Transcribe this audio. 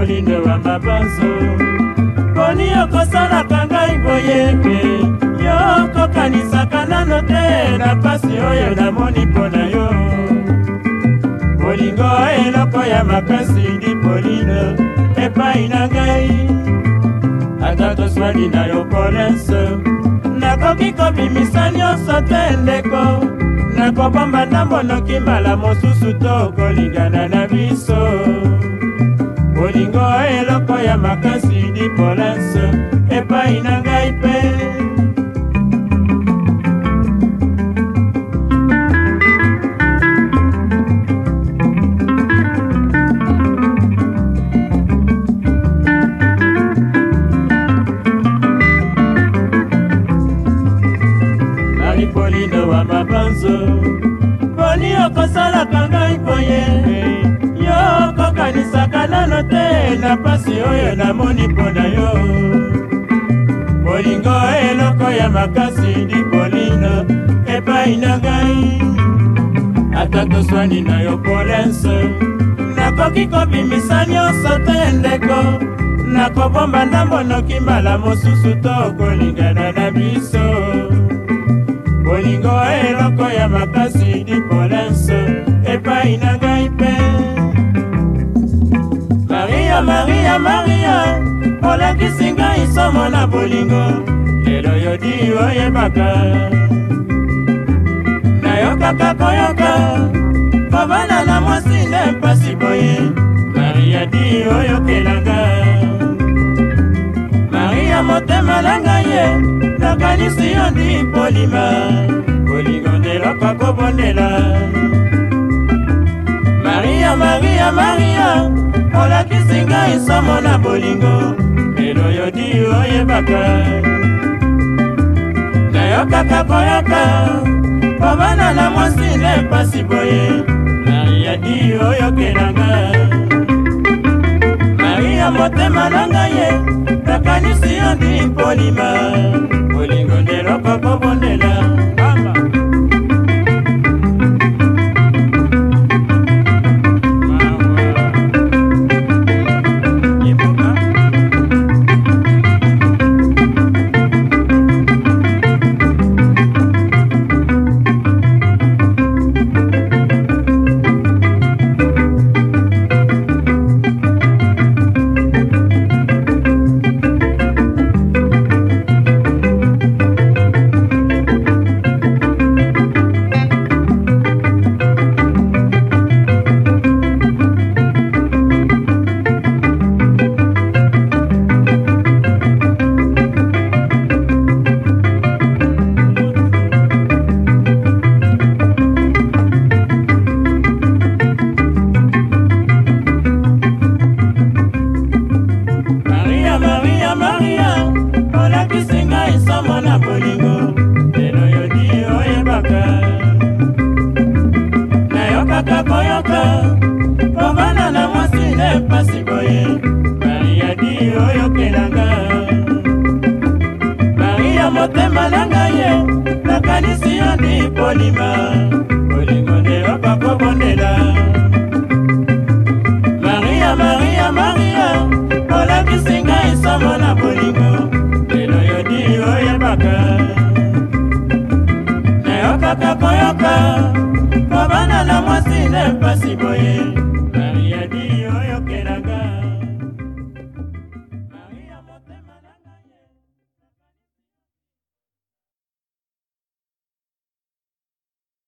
molindo wa mabanzo poni okosalaka ngai boyeke yo okokanisaka nano te na pasi oyo namoni mpo na yo bolingo eloko ya makasi dipolino epai na ngai ata toswali na yo polese nakoki kobimisa nyonso te ndeko nakobomba ndambo nokimala mosusu tokolingana na biso bolingo eloko ya makasi dipolanse epai na ngai mpe maripolino wa mabanzo boni okosalaka ngai koyoka nano te na pasi oyo namoni mpo na yo bolingo eloko ya makasi dikolino epai na ngai ata toswani na yo polense nakoki kobimisa nyonso te ndeko nakobomba ndambo noki mbala mosusu to kolingana na biso bolingo eloko ya makasi dipolense epai na ngai mpe ya maria olakisi ngai somo na bolingo lelo yodi oyebaka nayokaka koyoka kobana na mwasi nde mpasi boye maria di oyokelanga maria motema na ngai ye nakanisi yo ndi polima bolingo ndeloko kobondela nsomo na bolingo lelo yodi oyebaka nayokaka koyoka po bana na mwasi na epasi boye nayadi oyokelanga maria motema na ngai ye nakanisi yo ndi mpolima bolingo ndeloko kobondela mpasi boye mariadi oyokelanga maria motema na ngai ye nakanisi yandi polima bolingo nde opakobondela maria maria maria olakisi ngai somo na bolingo lelo yodi oyebaka nayokaka koyoka kobana na mwasi ne mpasi boye